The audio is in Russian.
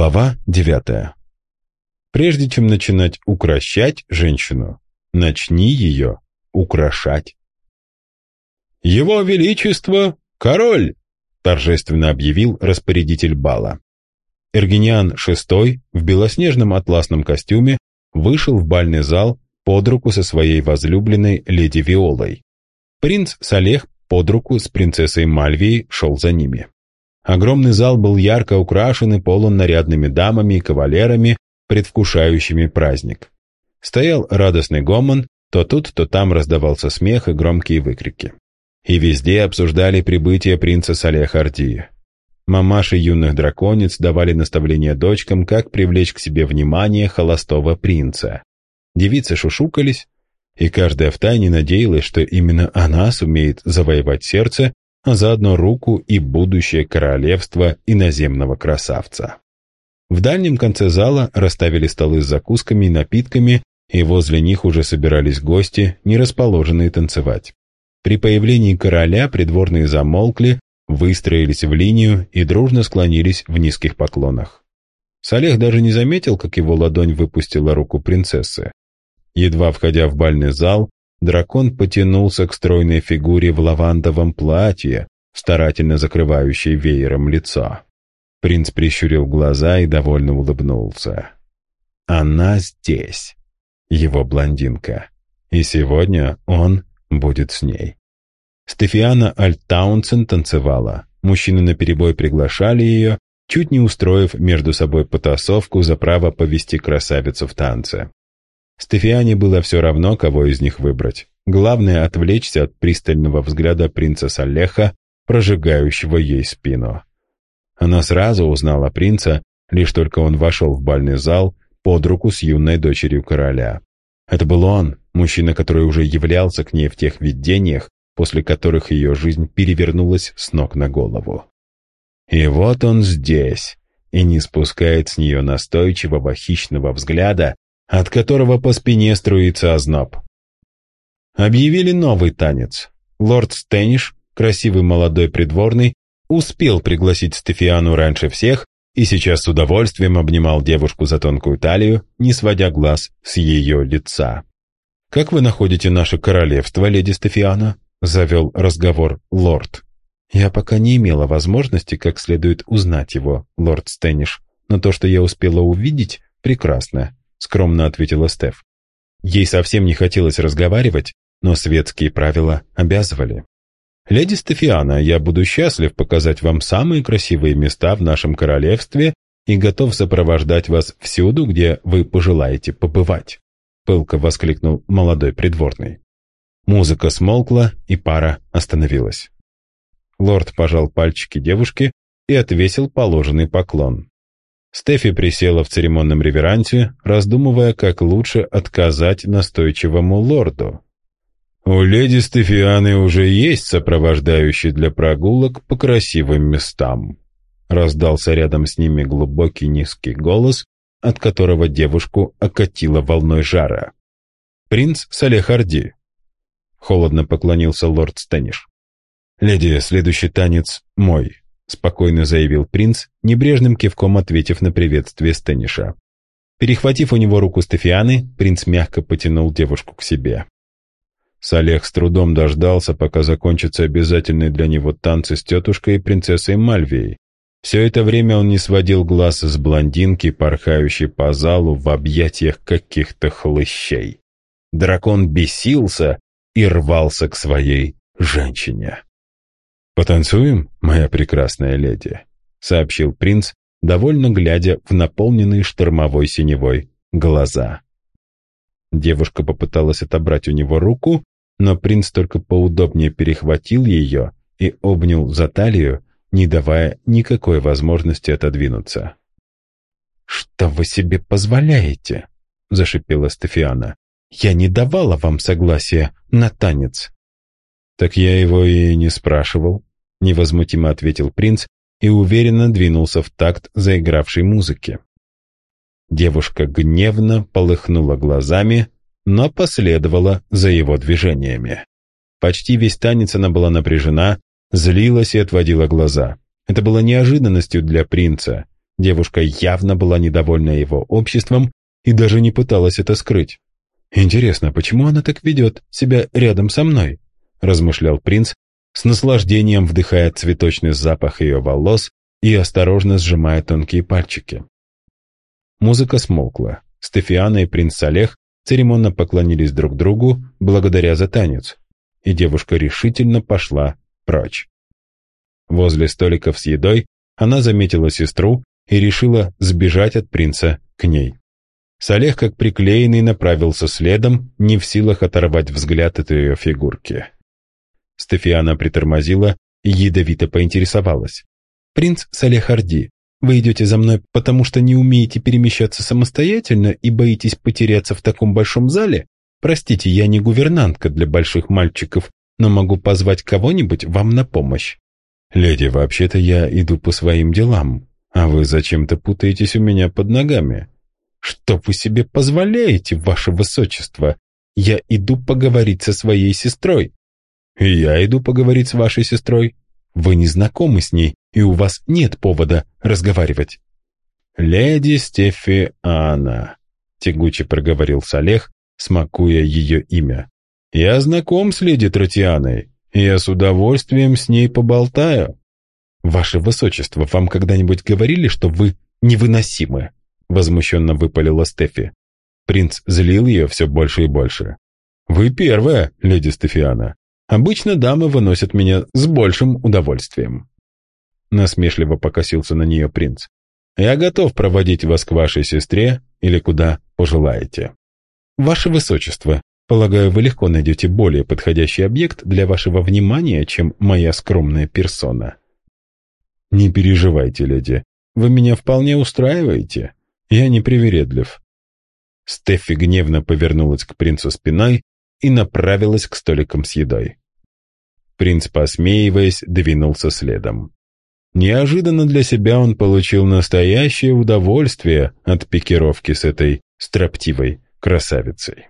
Глава девятая. Прежде чем начинать укращать женщину, начни ее украшать. «Его Величество – король!» – торжественно объявил распорядитель бала. Эргениан VI в белоснежном атласном костюме вышел в бальный зал под руку со своей возлюбленной леди Виолой. Принц Салех под руку с принцессой Мальвией шел за ними. Огромный зал был ярко украшен и полон нарядными дамами и кавалерами, предвкушающими праздник. Стоял радостный гомон, то тут, то там раздавался смех и громкие выкрики. И везде обсуждали прибытие принца Салех Арди. Мамаши юных драконец давали наставления дочкам, как привлечь к себе внимание холостого принца. Девицы шушукались, и каждая втайне надеялась, что именно она сумеет завоевать сердце а заодно руку и будущее королевства иноземного красавца. В дальнем конце зала расставили столы с закусками и напитками, и возле них уже собирались гости, не расположенные танцевать. При появлении короля придворные замолкли, выстроились в линию и дружно склонились в низких поклонах. Салех даже не заметил, как его ладонь выпустила руку принцессы. Едва входя в бальный зал, дракон потянулся к стройной фигуре в лавандовом платье, старательно закрывающей веером лицо. Принц прищурил глаза и довольно улыбнулся. «Она здесь, его блондинка, и сегодня он будет с ней». Стефиана Альтаунсен танцевала. Мужчины наперебой приглашали ее, чуть не устроив между собой потасовку за право повести красавицу в танце. Стефиане было все равно, кого из них выбрать. Главное — отвлечься от пристального взгляда принца Салеха, прожигающего ей спину. Она сразу узнала принца, лишь только он вошел в бальный зал под руку с юной дочерью короля. Это был он, мужчина, который уже являлся к ней в тех видениях, после которых ее жизнь перевернулась с ног на голову. И вот он здесь, и не спускает с нее настойчивого хищного взгляда, от которого по спине струится озноб. Объявили новый танец. Лорд Стэниш, красивый молодой придворный, успел пригласить Стефиану раньше всех и сейчас с удовольствием обнимал девушку за тонкую талию, не сводя глаз с ее лица. «Как вы находите наше королевство, леди Стефиана?» — завел разговор лорд. «Я пока не имела возможности как следует узнать его, лорд Стэниш, но то, что я успела увидеть, прекрасно скромно ответила Стеф. Ей совсем не хотелось разговаривать, но светские правила обязывали. «Леди Стефиана, я буду счастлив показать вам самые красивые места в нашем королевстве и готов сопровождать вас всюду, где вы пожелаете побывать», пылко воскликнул молодой придворный. Музыка смолкла, и пара остановилась. Лорд пожал пальчики девушки и отвесил положенный поклон. Стефи присела в церемонном реверансе, раздумывая, как лучше отказать настойчивому лорду. «У леди Стефианы уже есть сопровождающий для прогулок по красивым местам», раздался рядом с ними глубокий низкий голос, от которого девушку окатило волной жара. «Принц Салехарди», — холодно поклонился лорд Стэниш. «Леди, следующий танец мой», спокойно заявил принц, небрежным кивком ответив на приветствие Стэниша. Перехватив у него руку Стефианы, принц мягко потянул девушку к себе. Салех с трудом дождался, пока закончатся обязательные для него танцы с тетушкой и принцессой Мальвией. Все это время он не сводил глаз с блондинки, порхающей по залу в объятиях каких-то хлыщей. Дракон бесился и рвался к своей женщине. «Потанцуем, моя прекрасная леди», — сообщил принц, довольно глядя в наполненные штормовой синевой глаза. Девушка попыталась отобрать у него руку, но принц только поудобнее перехватил ее и обнял за талию, не давая никакой возможности отодвинуться. «Что вы себе позволяете?» — зашипела Стефиана. «Я не давала вам согласия на танец». «Так я его и не спрашивал», — невозмутимо ответил принц и уверенно двинулся в такт заигравшей музыки. Девушка гневно полыхнула глазами, но последовала за его движениями. Почти весь танец она была напряжена, злилась и отводила глаза. Это было неожиданностью для принца. Девушка явно была недовольна его обществом и даже не пыталась это скрыть. «Интересно, почему она так ведет себя рядом со мной?» – размышлял принц, с наслаждением вдыхая цветочный запах ее волос и осторожно сжимая тонкие пальчики. Музыка смолкла. Стефиана и принц Олег церемонно поклонились друг другу благодаря за танец, и девушка решительно пошла прочь. Возле столиков с едой она заметила сестру и решила сбежать от принца к ней. Салех, как приклеенный, направился следом, не в силах оторвать взгляд от ее фигурки. Стефиана притормозила и ядовито поинтересовалась. «Принц Салех Арди, вы идете за мной, потому что не умеете перемещаться самостоятельно и боитесь потеряться в таком большом зале? Простите, я не гувернантка для больших мальчиков, но могу позвать кого-нибудь вам на помощь». «Леди, вообще-то я иду по своим делам, а вы зачем-то путаетесь у меня под ногами», «Что вы себе позволяете, ваше высочество? Я иду поговорить со своей сестрой». «И я иду поговорить с вашей сестрой. Вы не знакомы с ней, и у вас нет повода разговаривать». «Леди Стефи Анна», — тягуче проговорил Салех, смакуя ее имя. «Я знаком с леди Тротианой, и я с удовольствием с ней поболтаю». «Ваше высочество, вам когда-нибудь говорили, что вы невыносимы?» возмущенно выпалила Стефи. Принц злил ее все больше и больше. «Вы первая, леди Стефиана. Обычно дамы выносят меня с большим удовольствием». Насмешливо покосился на нее принц. «Я готов проводить вас к вашей сестре или куда пожелаете». «Ваше высочество, полагаю, вы легко найдете более подходящий объект для вашего внимания, чем моя скромная персона». «Не переживайте, леди, вы меня вполне устраиваете», я не привередлив». Стеффи гневно повернулась к принцу спиной и направилась к столикам с едой. Принц, посмеиваясь, двинулся следом. Неожиданно для себя он получил настоящее удовольствие от пикировки с этой строптивой красавицей.